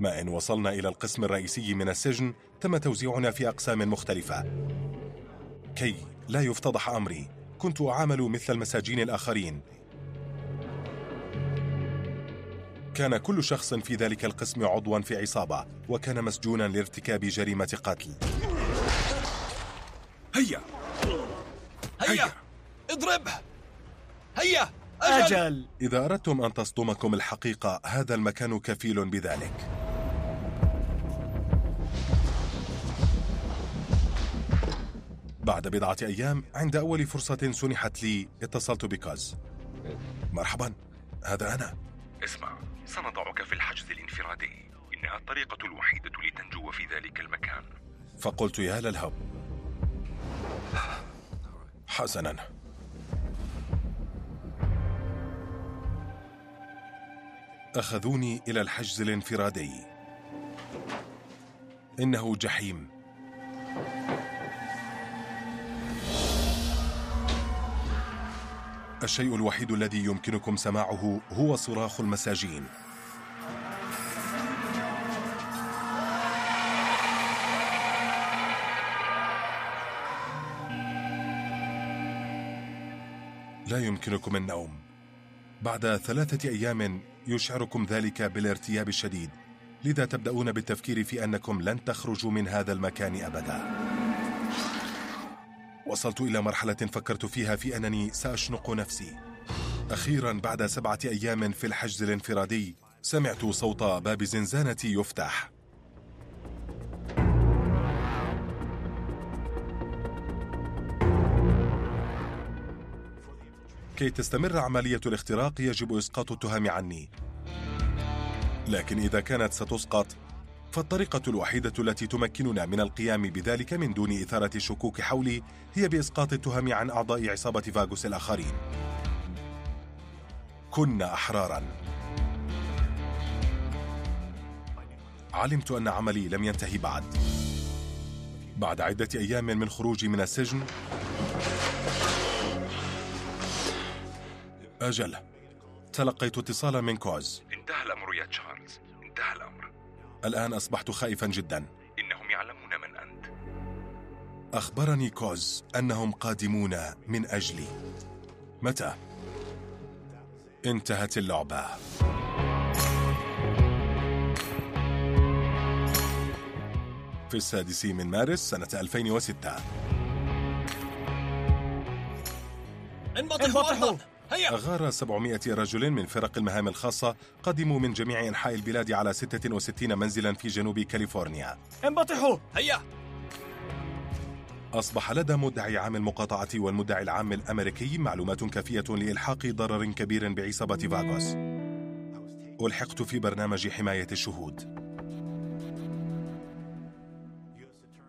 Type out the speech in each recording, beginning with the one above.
ما إن وصلنا إلى القسم الرئيسي من السجن تم توزيعنا في أقسام مختلفة. كي لا يفتضح أمري كنت أعامل مثل المساجين الآخرين. كان كل شخص في ذلك القسم عضوا في عصابة وكان مسجونا لارتكاب جريمة قتل. هيا! هيا! اضربه هيا! أجل, أجل. إذا أردتم أن تصدمكم الحقيقة هذا المكان كفيل بذلك. بعد بضعة أيام عند أول فرصة سنحت لي اتصلت بكاز. مرحبا هذا أنا. اسمع سنضعك في الحجز الانفرادي. إنها الطريقة الوحيدة لتنجو في ذلك المكان. فقلت يا للهب. حسنا أخذوني إلى الحجز الانفرادي. إنه جحيم. الشيء الوحيد الذي يمكنكم سماعه هو صراخ المساجين. لا يمكنكم النوم. بعد ثلاثة أيام يشعركم ذلك بالارتياب الشديد لذا تبدأون بالتفكير في أنكم لن تخرجوا من هذا المكان أبدا. وصلت إلى مرحلة فكرت فيها في أنني سأشنق نفسي. أخيرا بعد سبعة أيام في الحجز الانفرادي سمعت صوت باب زنزانتي يفتح. كي تستمر عملية الاختراق يجب إسقاط التهم عني. لكن إذا كانت ستسقط فالطريقة الوحيدة التي تمكننا من القيام بذلك من دون إثارة الشكوك حولي هي بإسقاط التهم عن أعضاء عصابة فاغوس الآخرين. كنا أحرارا. علمت أن عملي لم ينتهي بعد. بعد عدة أيام من خروجي من السجن أجل تلقيت اتصالا من كوز. انتهى الأمر يا تشارلز. انتهى الأمر. الآن أصبحت خائفا جدا. إنهم يعلمون من أنت. أخبرني كوز أنهم قادمون من أجلي. متى؟ انتهت اللعبة. في السادس من مارس سنة 2006 انبطحوا. هيا أغار 700 رجل من فرق المهام الخاصة قدموا من جميع أنحاء البلاد على 66 منزلا في جنوب كاليفورنيا. انبطحوا. هيا. أصبح لدى مدعي عام المقاطعة والمدعي العام الأمريكي معلومات كافية لإلحاق ضرر كبير بعصابة فاغوس. ألحقت في برنامج حماية الشهود.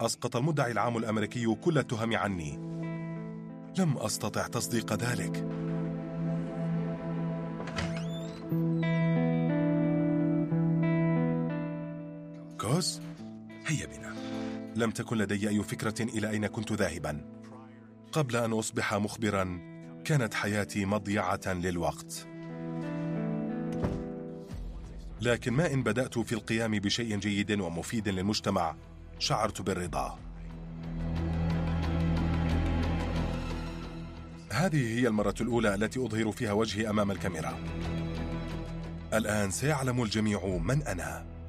أسقط المدعي العام الأمريكي كل التهم عني. لم أستطع تصديق ذلك. كوز هيا بنا. لم تكن لدي أي فكرة إلى أين كنت ذاهبا. قبل أن أصبح مخبرا كانت حياتي مضيعة للوقت. لكن ما إن بدأت في القيام بشيء جيد ومفيد للمجتمع شعرت بالرضا. هذه هي المرة الأولى التي أظهر فيها وجهي أمام الكاميرا. الآن سيعلم الجميع من أنا.